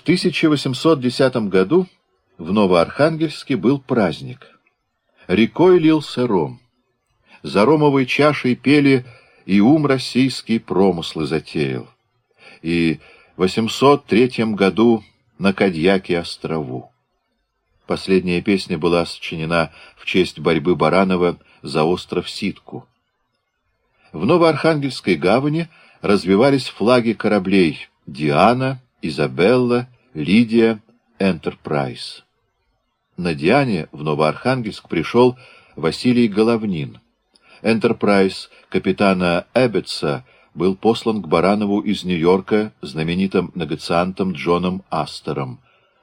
В 1810 году в Новоархангельске был праздник. Рекой лился ром. За ромовой чашей пели «И ум российский промыслы затеял». И в 803 году на Кадьяке острову. Последняя песня была сочинена в честь борьбы Баранова за остров Ситку. В Новоархангельской гавани развивались флаги кораблей «Диана», «Изабелла», «Лидия», «Энтерпрайз». На Диане в Новоархангельск пришел Василий Головнин. «Энтерпрайз» капитана Эббетса был послан к Баранову из Нью-Йорка знаменитым негациантом Джоном Астером.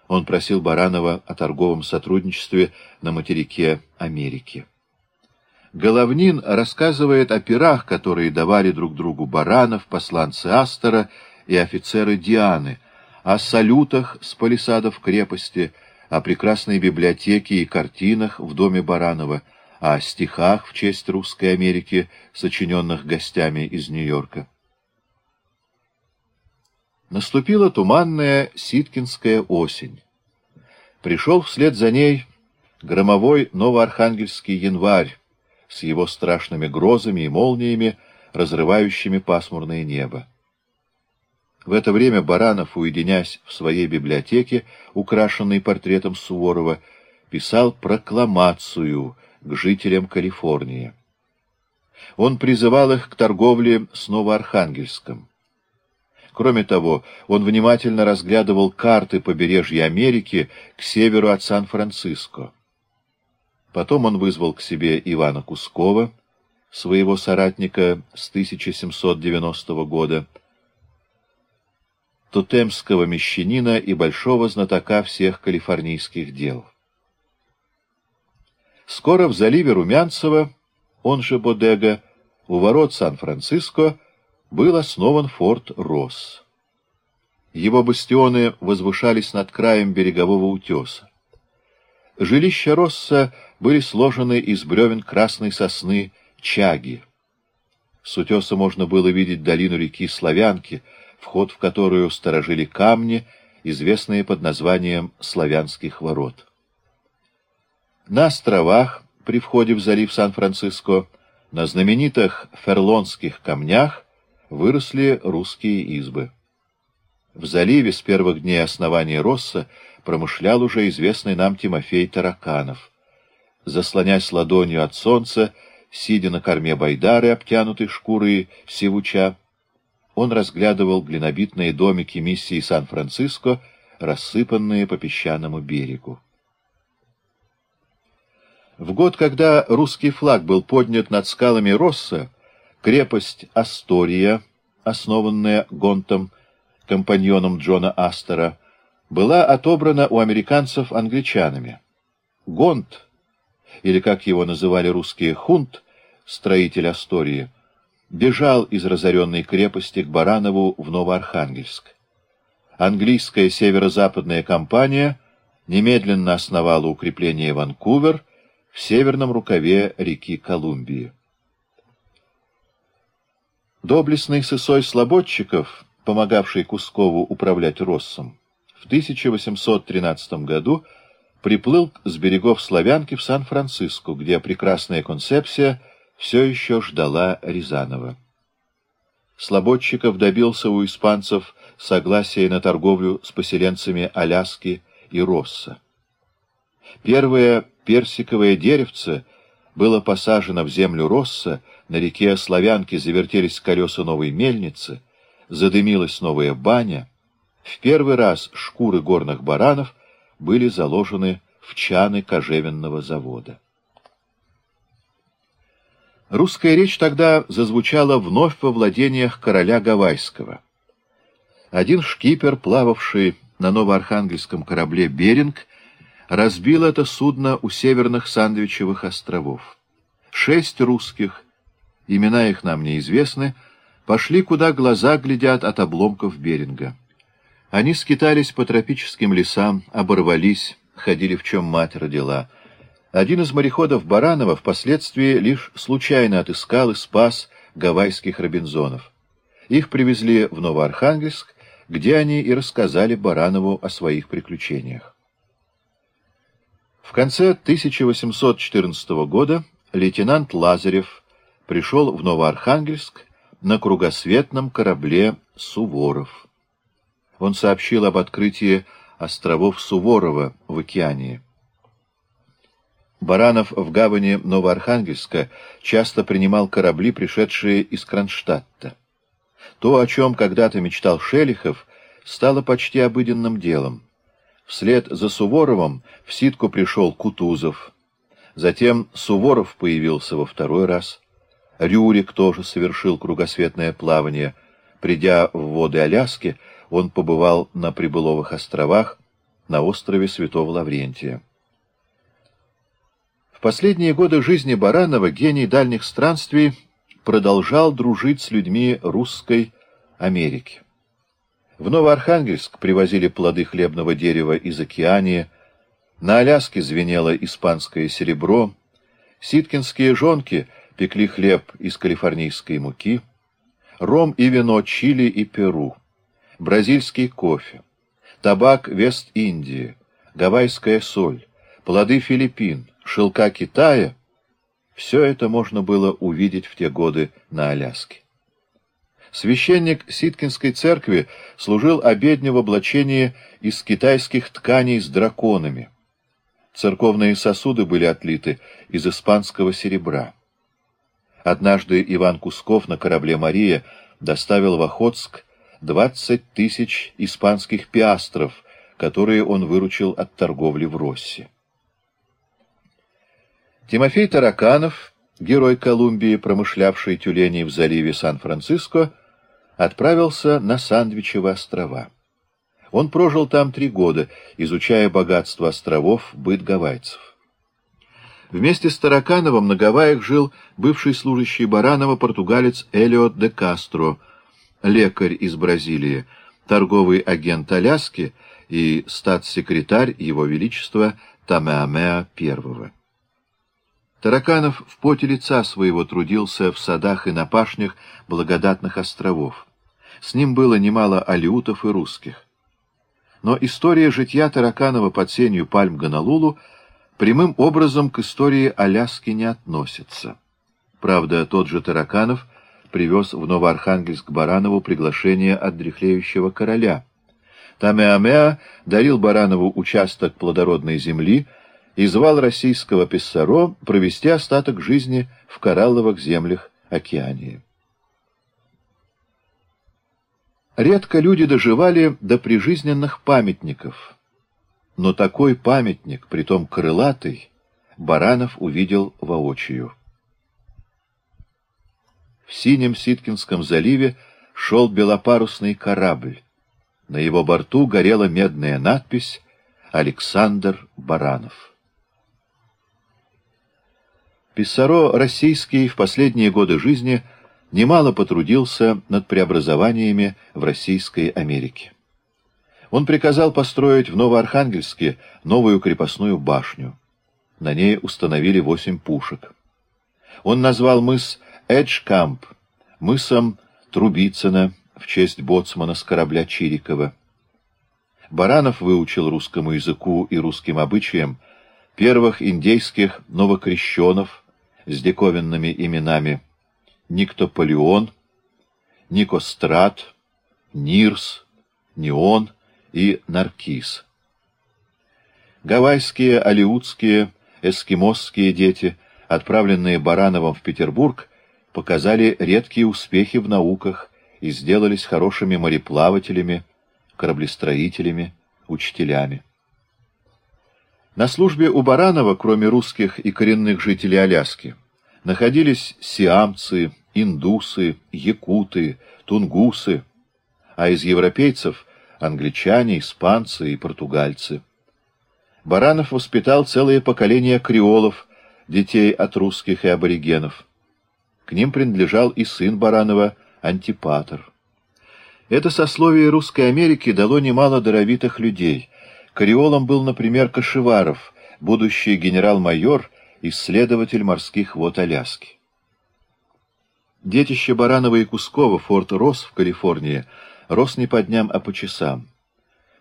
Он просил Баранова о торговом сотрудничестве на материке Америки. Головнин рассказывает о пирах, которые давали друг другу Баранов, посланцы Астера и офицеры Дианы, о салютах с палисадов крепости, о прекрасной библиотеке и картинах в доме Баранова, о стихах в честь русской Америки, сочиненных гостями из Нью-Йорка. Наступила туманная ситкинская осень. Пришел вслед за ней громовой новоархангельский январь с его страшными грозами и молниями, разрывающими пасмурное небо. В это время Баранов, уединясь в своей библиотеке, украшенной портретом Суворова, писал прокламацию к жителям Калифорнии. Он призывал их к торговле с Новоархангельском. Кроме того, он внимательно разглядывал карты побережья Америки к северу от Сан-Франциско. Потом он вызвал к себе Ивана Кускова, своего соратника с 1790 года, тутемского мещанина и большого знатока всех калифорнийских дел. Скоро в заливе Румянцева, он же Бодега, у ворот Сан-Франциско, был основан форт Росс. Его бастионы возвышались над краем берегового утеса. Жилища Росса были сложены из бревен красной сосны Чаги. С утеса можно было видеть долину реки Славянки, вход в которую сторожили камни, известные под названием Славянских ворот. На островах, при входе в залив Сан-Франциско, на знаменитых Ферлонских камнях выросли русские избы. В заливе с первых дней основания Росса промышлял уже известный нам Тимофей Тараканов. Заслонясь ладонью от солнца, сидя на корме байдары, обтянутой шкурой сивуча, он разглядывал глинобитные домики миссии Сан-Франциско, рассыпанные по песчаному берегу. В год, когда русский флаг был поднят над скалами Росса, крепость Астория, основанная Гонтом, компаньоном Джона Астера, была отобрана у американцев англичанами. Гонт, или, как его называли русские, Хунт, строитель Астории, бежал из разоренной крепости к Баранову в Новоархангельск. Английская северо-западная компания немедленно основала укрепление Ванкувер в северном рукаве реки Колумбии. Доблестный сысой Слободчиков, помогавший Кускову управлять Россом, в 1813 году приплыл с берегов Славянки в Сан-Франциско, где прекрасная концепция все еще ждала Рязанова. Слободчиков добился у испанцев согласия на торговлю с поселенцами Аляски и Росса. Первое персиковое деревце было посажено в землю Росса, на реке Славянки завертелись колеса новой мельницы, задымилась новая баня. В первый раз шкуры горных баранов были заложены в чаны кожевенного завода. Русская речь тогда зазвучала вновь во владениях короля Гавайского. Один шкипер, плававший на новоархангельском корабле «Беринг», разбил это судно у северных Сандвичевых островов. Шесть русских, имена их нам неизвестны, пошли, куда глаза глядят от обломков Беринга. Они скитались по тропическим лесам, оборвались, ходили в чем мать родила. Один из мореходов Баранова впоследствии лишь случайно отыскал и спас гавайских робинзонов. Их привезли в Новоархангельск, где они и рассказали Баранову о своих приключениях. В конце 1814 года лейтенант Лазарев пришел в Новоархангельск на кругосветном корабле «Суворов». Он сообщил об открытии островов Суворова в океане. Баранов в гавани Новоархангельска часто принимал корабли, пришедшие из Кронштадта. То, о чем когда-то мечтал Шелихов, стало почти обыденным делом. Вслед за Суворовым в ситку пришел Кутузов. Затем Суворов появился во второй раз. Рюрик тоже совершил кругосветное плавание. Придя в воды Аляски, он побывал на Прибыловых островах, на острове Святого Лаврентия. В последние годы жизни Баранова гений дальних странствий продолжал дружить с людьми русской Америки. В Новоархангельск привозили плоды хлебного дерева из Океании, на Аляске звенело испанское серебро, ситкинские жонки пекли хлеб из калифорнийской муки, ром и вино Чили и Перу, бразильский кофе, табак Вест-Индии, гавайская соль, плоды Филиппин — шелка Китая, все это можно было увидеть в те годы на Аляске. Священник Ситкинской церкви служил обедню в облачении из китайских тканей с драконами. Церковные сосуды были отлиты из испанского серебра. Однажды Иван Кусков на корабле «Мария» доставил в Охотск 20 тысяч испанских пиастров, которые он выручил от торговли в Росси. Тимофей Тараканов, герой Колумбии, промышлявший тюленей в заливе Сан-Франциско, отправился на Сандвичевы острова. Он прожил там три года, изучая богатство островов, быт гавайцев. Вместе с Таракановым на Гавайях жил бывший служащий Баранова португалец Элиот де Кастро, лекарь из Бразилии, торговый агент Аляски и статс-секретарь Его Величества Тамеамеа I. Тараканов в поте лица своего трудился в садах и на пашнях благодатных островов. С ним было немало алиутов и русских. Но история житья Тараканова под сенью пальм Гонолулу прямым образом к истории Аляски не относится. Правда, тот же Тараканов привез в Новоархангельск Баранову приглашение от дряхлеющего короля. Тамеамеа дарил Баранову участок плодородной земли, и звал российского Писсаро провести остаток жизни в коралловых землях Океании. Редко люди доживали до прижизненных памятников, но такой памятник, притом крылатый, Баранов увидел воочию. В синем Ситкинском заливе шел белопарусный корабль. На его борту горела медная надпись «Александр Баранов». Писсаро российский в последние годы жизни немало потрудился над преобразованиями в Российской Америке. Он приказал построить в Новоархангельске новую крепостную башню. На ней установили восемь пушек. Он назвал мыс Эджкамп мысом Трубицына в честь боцмана с корабля Чирикова. Баранов выучил русскому языку и русским обычаям первых индейских новокрещенов, с диковинными именами Никтополеон, Никострат, Нирс, Неон и Наркис. Гавайские, алиутские, эскимосские дети, отправленные Барановым в Петербург, показали редкие успехи в науках и сделались хорошими мореплавателями, кораблестроителями, учителями. На службе у Баранова, кроме русских и коренных жителей Аляски, находились сиамцы, индусы, якуты, тунгусы, а из европейцев — англичане, испанцы и португальцы. Баранов воспитал целое поколение креолов, детей от русских и аборигенов. К ним принадлежал и сын Баранова, Антипатр. Это сословие Русской Америки дало немало даровитых людей — Кариолом был, например, Кашеваров, будущий генерал-майор, исследователь морских вод Аляски. Детище Баранова и Кускова, форт Росс в Калифорнии, рос не по дням, а по часам.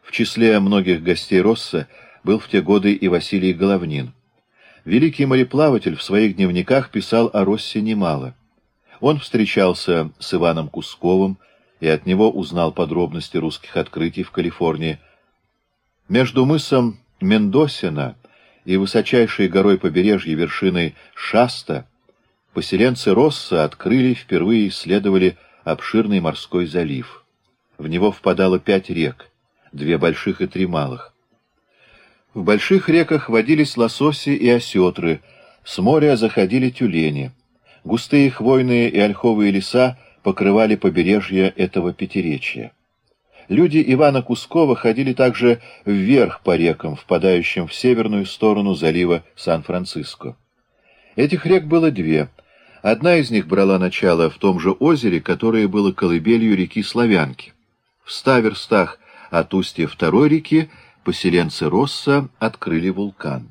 В числе многих гостей Росса был в те годы и Василий Головнин. Великий мореплаватель в своих дневниках писал о Россе немало. Он встречался с Иваном Кусковым и от него узнал подробности русских открытий в Калифорнии. Между мысом Мендосина и высочайшей горой побережья вершиной Шаста поселенцы Росса открыли впервые исследовали обширный морской залив. В него впадало пять рек, две больших и три малых. В больших реках водились лососи и осетры, с моря заходили тюлени. Густые хвойные и ольховые леса покрывали побережье этого пятиречья. Люди Ивана Кускова ходили также вверх по рекам, впадающим в северную сторону залива Сан-Франциско. Этих рек было две. Одна из них брала начало в том же озере, которое было колыбелью реки Славянки. В ста верстах от устья второй реки поселенцы Росса открыли вулкан.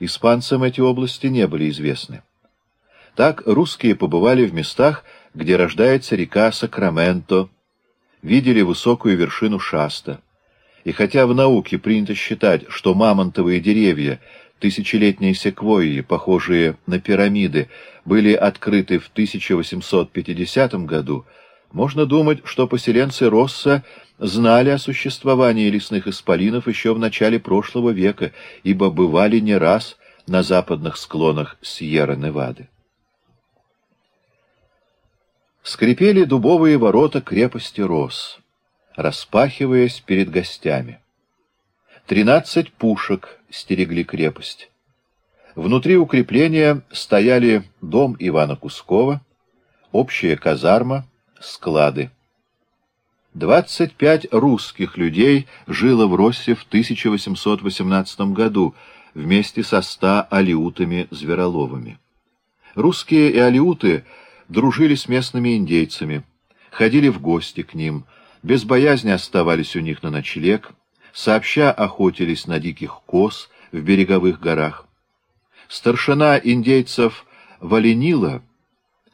Испанцам эти области не были известны. Так русские побывали в местах, где рождается река Сакраменто, видели высокую вершину Шаста. И хотя в науке принято считать, что мамонтовые деревья, тысячелетние секвойи, похожие на пирамиды, были открыты в 1850 году, можно думать, что поселенцы Росса знали о существовании лесных исполинов еще в начале прошлого века, ибо бывали не раз на западных склонах Сьерра-Невады. Скрипели дубовые ворота крепости Рос, распахиваясь перед гостями. Тринадцать пушек стерегли крепость. Внутри укрепления стояли дом Ивана Кускова, общая казарма, склады. Двадцать пять русских людей жило в Россе в 1818 году вместе со ста алиутами-звероловыми. Русские и алиуты — дружили с местными индейцами, ходили в гости к ним, без боязни оставались у них на ночлег, сообща охотились на диких коз в береговых горах. Старшина индейцев Валенила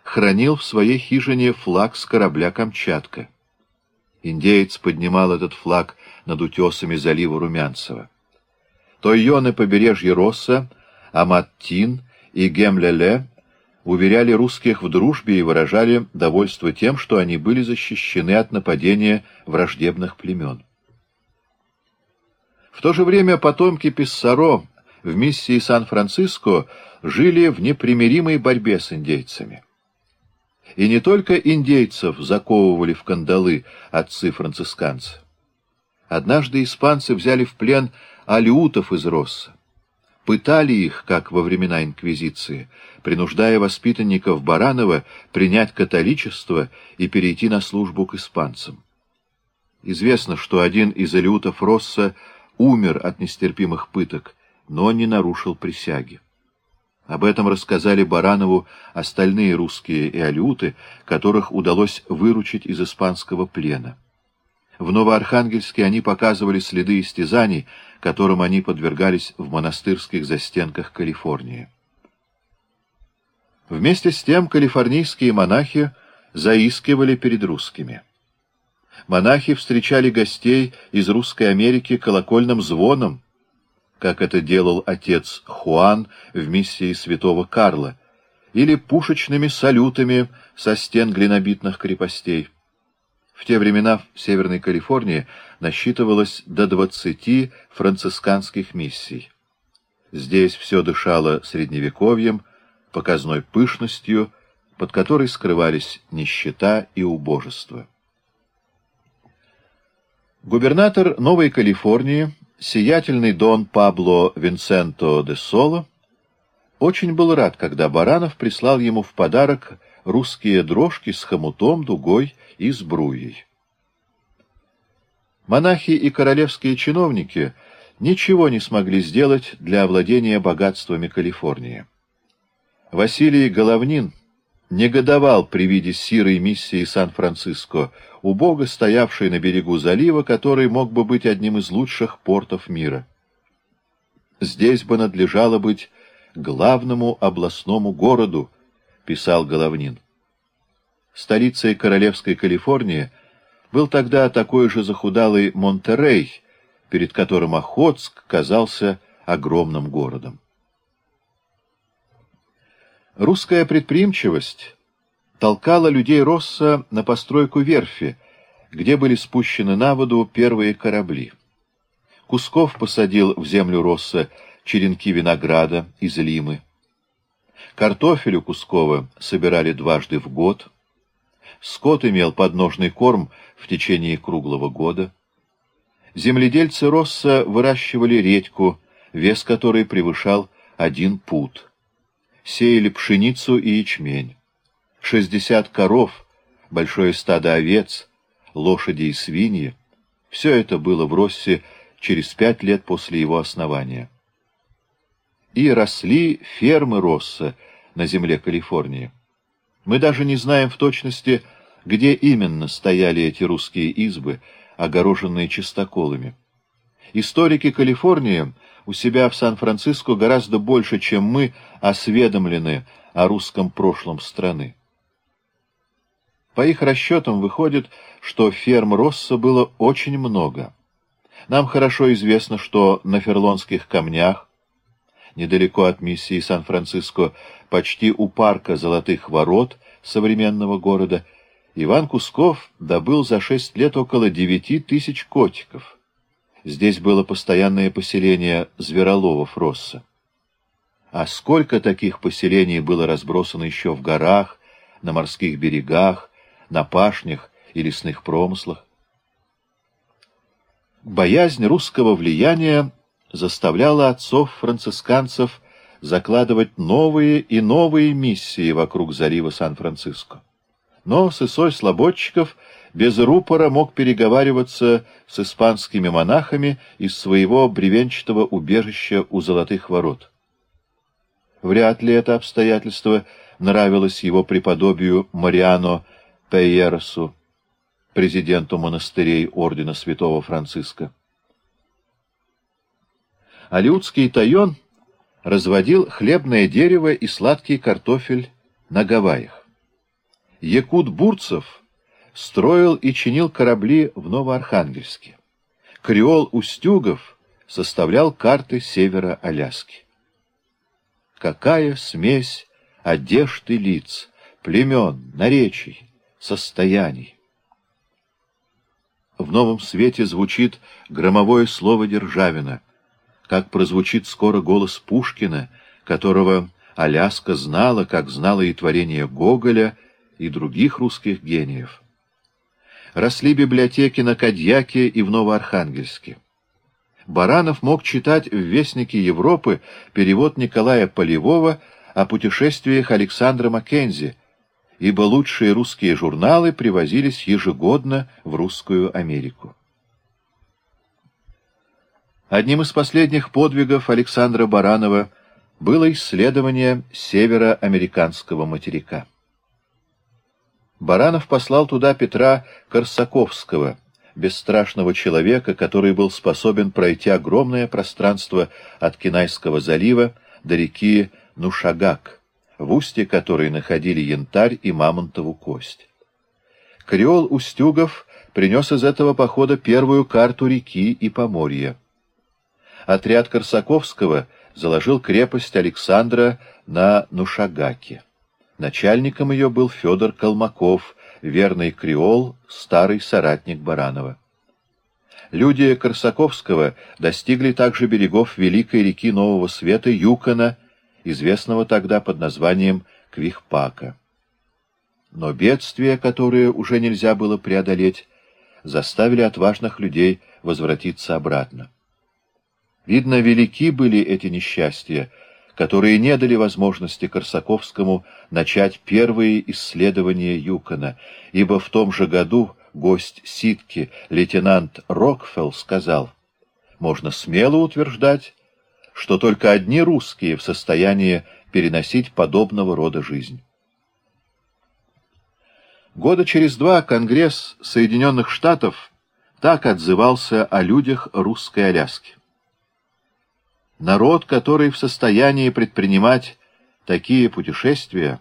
хранил в своей хижине флаг с корабля «Камчатка». Индеец поднимал этот флаг над утесами залива Румянцева. Тойоны побережья Росса, Аматтин и Гемлеле уверяли русских в дружбе и выражали довольство тем, что они были защищены от нападения враждебных племен. В то же время потомки Писсаро в миссии Сан-Франциско жили в непримиримой борьбе с индейцами. И не только индейцев заковывали в кандалы отцы-францисканцы. Однажды испанцы взяли в плен алиутов из Росса пытали их, как во времена Инквизиции, принуждая воспитанников Баранова принять католичество и перейти на службу к испанцам. Известно, что один из алиутов Росса умер от нестерпимых пыток, но не нарушил присяги. Об этом рассказали Баранову остальные русские и алиуты, которых удалось выручить из испанского плена. В Новоархангельске они показывали следы истязаний, которым они подвергались в монастырских застенках Калифорнии. Вместе с тем калифорнийские монахи заискивали перед русскими. Монахи встречали гостей из Русской Америки колокольным звоном, как это делал отец Хуан в миссии святого Карла, или пушечными салютами со стен глинобитных крепостей. В те времена в Северной Калифорнии насчитывалось до двадцати францисканских миссий. Здесь все дышало средневековьем, показной пышностью, под которой скрывались нищета и убожество. Губернатор Новой Калифорнии, сиятельный дон Пабло Винсенто де Соло, очень был рад, когда Баранов прислал ему в подарок русские дрожки с хомутом, дугой и сбруей. Монахи и королевские чиновники ничего не смогли сделать для овладения богатствами Калифорнии. Василий Головнин негодовал при виде сирой миссии Сан-Франциско, убого стоявшей на берегу залива, который мог бы быть одним из лучших портов мира. Здесь бы надлежало быть главному областному городу, писал Головнин. Столицей королевской Калифорнии Был тогда такой же захудалый Монтерей, перед которым Охотск казался огромным городом. Русская предприимчивость толкала людей Росса на постройку верфи, где были спущены на воду первые корабли. Кусков посадил в землю Росса черенки винограда из Лимы. Картофелю Кускова собирали дважды в год. Скот имел подножный корм в течение круглого года. Земледельцы Росса выращивали редьку, вес которой превышал один пуд. Сеяли пшеницу и ячмень. Шестьдесят коров, большое стадо овец, лошади и свиньи — все это было в Россе через пять лет после его основания. И росли фермы Росса на земле Калифорнии. Мы даже не знаем в точности, где именно стояли эти русские избы, огороженные чистоколами. Историки Калифорнии у себя в Сан-Франциско гораздо больше, чем мы, осведомлены о русском прошлом страны. По их расчетам выходит, что ферм Росса было очень много. Нам хорошо известно, что на Ферлонских камнях, недалеко от миссии Сан-Франциско, почти у парка Золотых Ворот современного города, Иван Кусков добыл за шесть лет около девяти тысяч котиков. Здесь было постоянное поселение звероловов Росса. А сколько таких поселений было разбросано еще в горах, на морских берегах, на пашнях и лесных промыслах? Боязнь русского влияния заставляла отцов-францисканцев закладывать новые и новые миссии вокруг залива Сан-Франциско. Но Сысой Слободчиков без рупора мог переговариваться с испанскими монахами из своего бревенчатого убежища у Золотых Ворот. Вряд ли это обстоятельство нравилось его преподобию Мариано Пейеросу, президенту монастырей ордена святого Франциска. Алиутский тайон разводил хлебное дерево и сладкий картофель на Гавайях. Якут Бурцев строил и чинил корабли в Новоархангельске. Креол Устюгов составлял карты севера Аляски. Какая смесь одежд и лиц, племен, наречий, состояний! В новом свете звучит громовое слово Державина, как прозвучит скоро голос Пушкина, которого Аляска знала, как знала и творение Гоголя, и других русских гениев. Росли библиотеки на Кадьяке и в Новоархангельске. Баранов мог читать в «Вестнике Европы» перевод Николая Полевого о путешествиях Александра Маккензи, ибо лучшие русские журналы привозились ежегодно в Русскую Америку. Одним из последних подвигов Александра Баранова было исследование североамериканского материка. Баранов послал туда Петра Корсаковского, бесстрашного человека, который был способен пройти огромное пространство от Кинайского залива до реки Нушагак, в устье которой находили янтарь и мамонтову кость. Креол Устюгов принес из этого похода первую карту реки и поморья. Отряд Корсаковского заложил крепость Александра на Нушагаке. Начальником ее был Федор Колмаков, верный креол, старый соратник Баранова. Люди Корсаковского достигли также берегов великой реки Нового Света Юкона, известного тогда под названием Квихпака. Но бедствия, которые уже нельзя было преодолеть, заставили отважных людей возвратиться обратно. Видно, велики были эти несчастья, которые не дали возможности Корсаковскому начать первые исследования Юкона, ибо в том же году гость Ситки, лейтенант Рокфелл, сказал, «Можно смело утверждать, что только одни русские в состоянии переносить подобного рода жизнь». Года через два Конгресс Соединенных Штатов так отзывался о людях русской Аляски. Народ, который в состоянии предпринимать такие путешествия,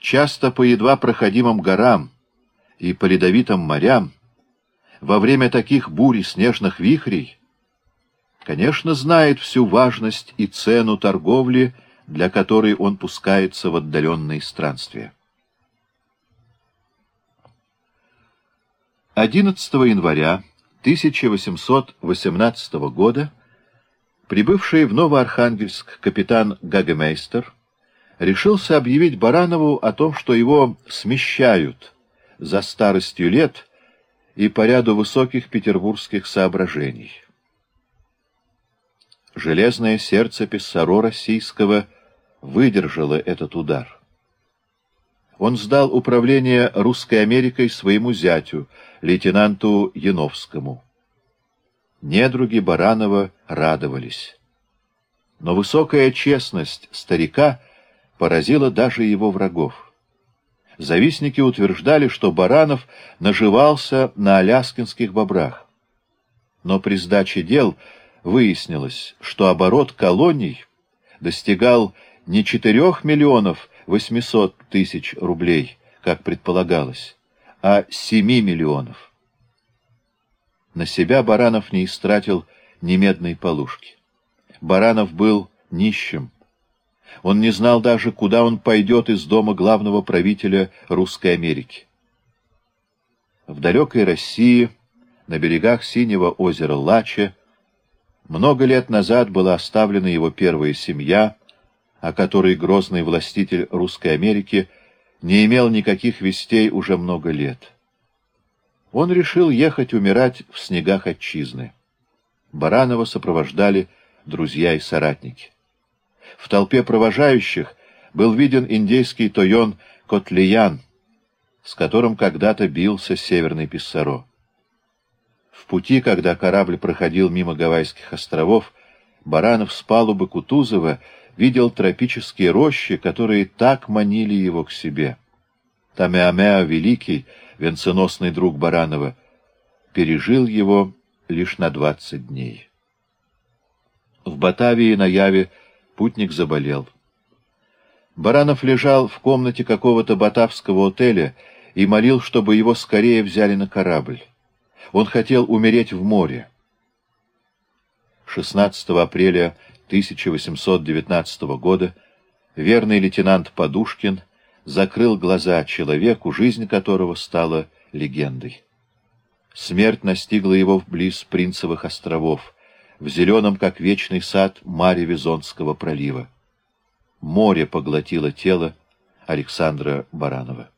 часто по едва проходимым горам и по ледовитым морям, во время таких бурь и снежных вихрей, конечно, знает всю важность и цену торговли, для которой он пускается в отдаленные странствия. 11 января 1818 года прибывший в Новоархангельск капитан Гагемейстер решился объявить Баранову о том, что его смещают за старостью лет и по ряду высоких петербургских соображений. Железное сердце Писсаро российского выдержало этот удар. Он сдал управление Русской Америкой своему зятю, лейтенанту Яновскому. Недруги Баранова радовались. Но высокая честность старика поразила даже его врагов. Завистники утверждали, что Баранов наживался на аляскинских бобрах. Но при сдаче дел выяснилось, что оборот колоний достигал не четырех миллионов 800 тысяч рублей, как предполагалось, а 7 миллионов. На себя Баранов не истратил ни медной полушки. Баранов был нищим. Он не знал даже, куда он пойдет из дома главного правителя Русской Америки. В далекой России, на берегах синего озера Лача, много лет назад была оставлена его первая семья — о которой грозный властитель Русской Америки не имел никаких вестей уже много лет. Он решил ехать умирать в снегах отчизны. Баранова сопровождали друзья и соратники. В толпе провожающих был виден индейский тойон Котлиян, с которым когда-то бился Северный Писсаро. В пути, когда корабль проходил мимо Гавайских островов, Баранов с палубы Кутузова видел тропические рощи, которые так манили его к себе. Тамеамеа Великий, венценосный друг Баранова, пережил его лишь на двадцать дней. В Батавии на Яве путник заболел. Баранов лежал в комнате какого-то батавского отеля и молил, чтобы его скорее взяли на корабль. Он хотел умереть в море. 16 апреля 1819 года верный лейтенант Подушкин закрыл глаза человеку, жизнь которого стала легендой. Смерть настигла его вблиз Принцевых островов, в зеленом, как вечный сад, маре Визонского пролива. Море поглотило тело Александра Баранова.